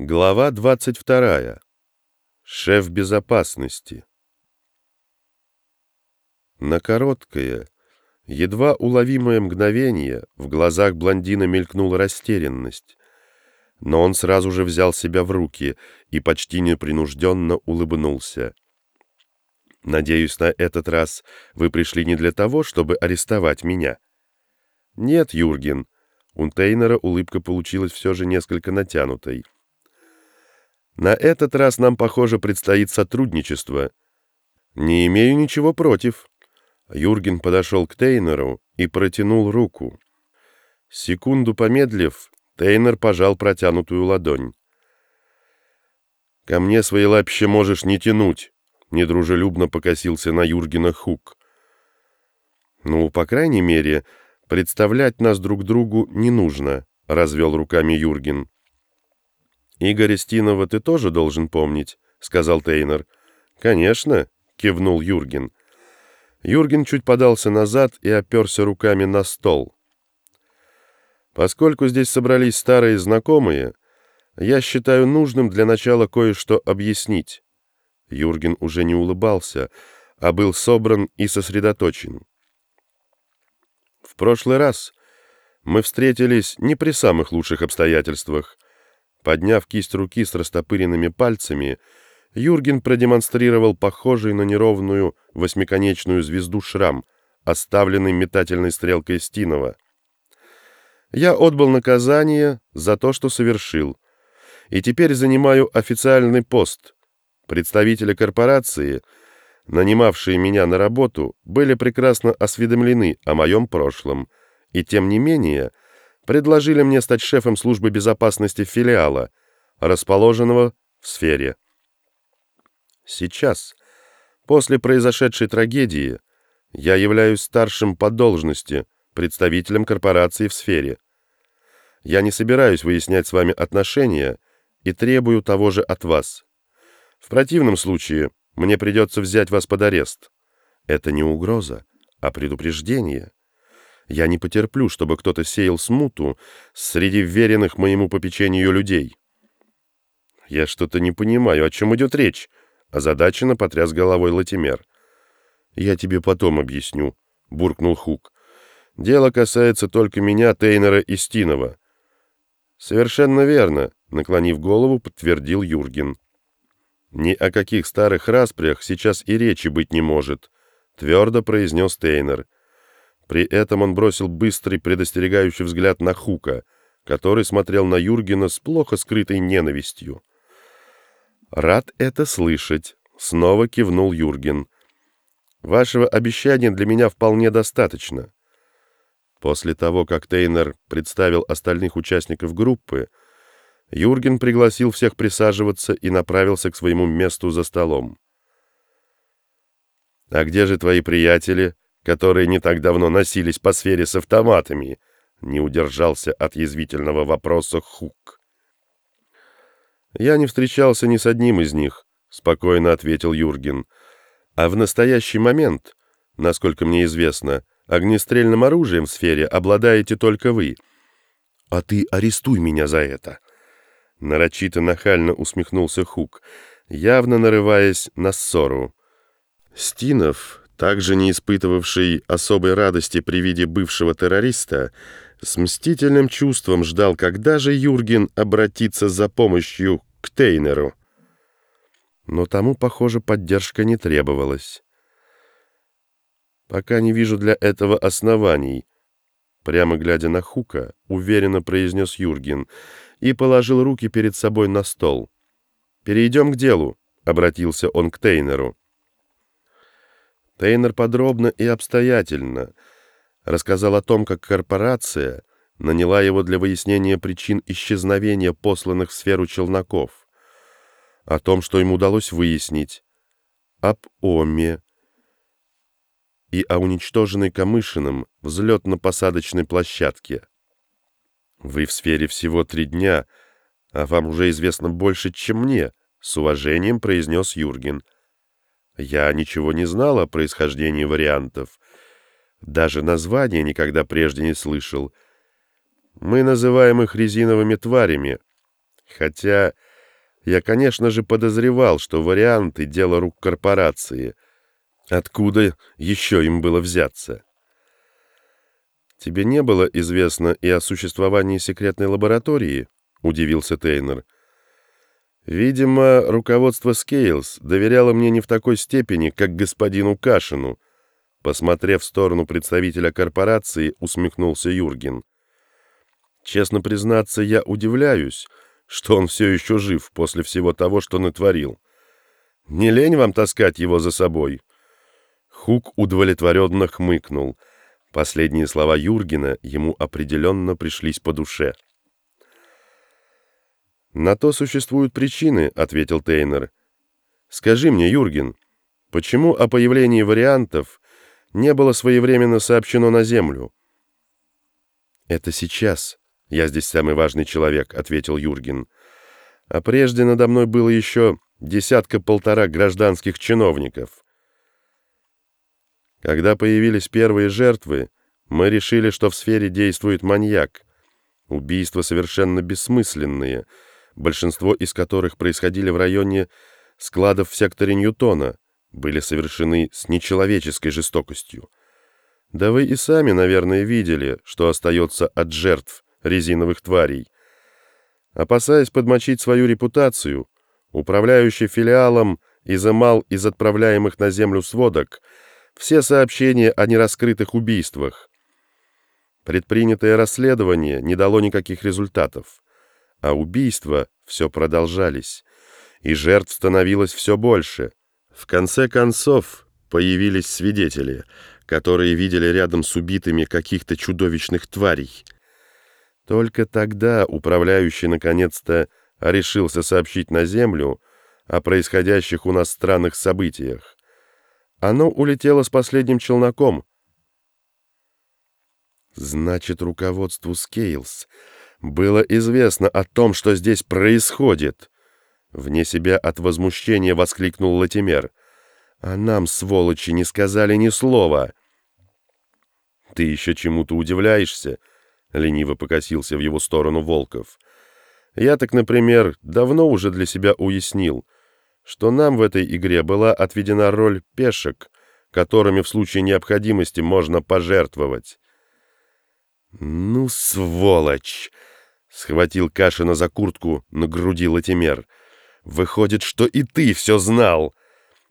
Глава 22. Шеф безопасности. На короткое, едва уловимое мгновение в глазах блондина мелькнула растерянность, но он сразу же взял себя в руки и почти непринужденно улыбнулся. «Надеюсь, на этот раз вы пришли не для того, чтобы арестовать меня?» «Нет, Юрген». У Тейнера улыбка получилась все же несколько натянутой. На этот раз нам, похоже, предстоит сотрудничество. Не имею ничего против. Юрген подошел к Тейнеру и протянул руку. Секунду помедлив, Тейнер пожал протянутую ладонь. «Ко мне свои лапища можешь не тянуть», — недружелюбно покосился на Юргена Хук. «Ну, по крайней мере, представлять нас друг другу не нужно», — развел руками Юрген. «Игоря Стинова ты тоже должен помнить», — сказал Тейнер. «Конечно», — кивнул Юрген. Юрген чуть подался назад и оперся руками на стол. «Поскольку здесь собрались старые знакомые, я считаю нужным для начала кое-что объяснить». Юрген уже не улыбался, а был собран и сосредоточен. В прошлый раз мы встретились не при самых лучших обстоятельствах — Подняв кисть руки с растопыренными пальцами, Юрген продемонстрировал похожий на неровную восьмиконечную звезду шрам, оставленный метательной стрелкой Стинова. Я отбыл наказание за то, что совершил, и теперь занимаю официальный пост. Представители корпорации, нанимавшие меня на работу, были прекрасно осведомлены о моем прошлом, и тем не менее — предложили мне стать шефом службы безопасности филиала, расположенного в сфере. Сейчас, после произошедшей трагедии, я являюсь старшим по должности представителем корпорации в сфере. Я не собираюсь выяснять с вами отношения и требую того же от вас. В противном случае мне придется взять вас под арест. Это не угроза, а предупреждение. Я не потерплю, чтобы кто-то сеял смуту среди веренных моему попечению людей. Я что-то не понимаю, о чем идет речь, озадаченно потряс головой Латимер. Я тебе потом объясню, буркнул Хук. Дело касается только меня, Тейнера и Стинова. Совершенно верно, наклонив голову, подтвердил Юрген. Ни о каких старых распрях сейчас и речи быть не может, твердо произнес Тейнер. При этом он бросил быстрый предостерегающий взгляд на Хука, который смотрел на Юргена с плохо скрытой ненавистью. «Рад это слышать», — снова кивнул Юрген. «Вашего обещания для меня вполне достаточно». После того, как Тейнер представил остальных участников группы, Юрген пригласил всех присаживаться и направился к своему месту за столом. «А где же твои приятели?» Которые не так давно носились по сфере с автоматами, не удержался от язвительного вопроса Хук. «Я не встречался ни с одним из них», — спокойно ответил Юрген. «А в настоящий момент, насколько мне известно, огнестрельным оружием в сфере обладаете только вы. А ты арестуй меня за это». Нарочито нахально усмехнулся Хук, явно нарываясь на ссору. Стинов также не испытывавший особой радости при виде бывшего террориста, с мстительным чувством ждал, когда же Юрген обратится за помощью к Тейнеру. Но тому, похоже, поддержка не требовалась. «Пока не вижу для этого оснований», — прямо глядя на Хука, уверенно произнес Юрген и положил руки перед собой на стол. «Перейдем к делу», — обратился он к Тейнеру. Тейнер подробно и обстоятельно рассказал о том, как корпорация наняла его для выяснения причин исчезновения посланных в сферу челноков, о том, что ему удалось выяснить, об Оме и о уничтоженной Камышиным взлетно-посадочной площадке. «Вы в сфере всего три дня, а вам уже известно больше, чем мне», — с уважением произнес Юрген. — я ничего не знал о происхождении вариантов. Даже названия никогда прежде не слышал. Мы называем их резиновыми тварями. Хотя я, конечно же, подозревал, что варианты — дело рук корпорации. Откуда еще им было взяться? «Тебе не было известно и о существовании секретной лаборатории?» — удивился Тейнер. «Видимо, руководство Скейлс доверяло мне не в такой степени, как господину Кашину». Посмотрев в сторону представителя корпорации, усмехнулся Юрген. «Честно признаться, я удивляюсь, что он все еще жив после всего того, что натворил. Не лень вам таскать его за собой?» Хук удовлетворенно хмыкнул. Последние слова Юргена ему определенно пришлись по душе. «На то существуют причины», — ответил Тейнер. «Скажи мне, Юрген, почему о появлении вариантов не было своевременно сообщено на Землю?» «Это сейчас», «Я здесь самый важный человек», — ответил Юрген. «А прежде надо мной было еще десятка-полтора гражданских чиновников. Когда появились первые жертвы, мы решили, что в сфере действует маньяк. Убийства совершенно бессмысленные, большинство из которых происходили в районе складов в секторе Ньютона, были совершены с нечеловеческой жестокостью. Да вы и сами, наверное, видели, что остается от жертв резиновых тварей. Опасаясь подмочить свою репутацию, управляющий филиалом изымал из отправляемых на землю сводок все сообщения о нераскрытых убийствах. Предпринятое расследование не дало никаких результатов, а убийства все продолжались, и жертв становилось все больше. В конце концов появились свидетели, которые видели рядом с убитыми каких-то чудовищных тварей — только тогда управляющий наконец-то решился сообщить на Землю о происходящих у нас странных событиях. Оно улетело с последним челноком. Значит, руководству Скейлс было известно о том, что здесь происходит. Вне себя от возмущения воскликнул Латимер. А нам, сволочи, не сказали ни слова. Ты еще чему-то удивляешься? — лениво покосился в его сторону Волков. «Я так, например, давно уже для себя уяснил, что нам в этой игре была отведена роль пешек, которыми в случае необходимости можно пожертвовать». «Ну, сволочь!» — схватил Кашина за куртку на груди Латимер. «Выходит, что и ты все знал!»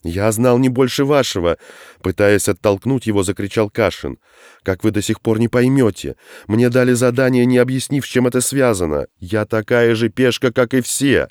«Я знал не больше вашего!» Пытаясь оттолкнуть его, закричал Кашин. «Как вы до сих пор не поймете? Мне дали задание, не объяснив, чем это связано. Я такая же пешка, как и все!»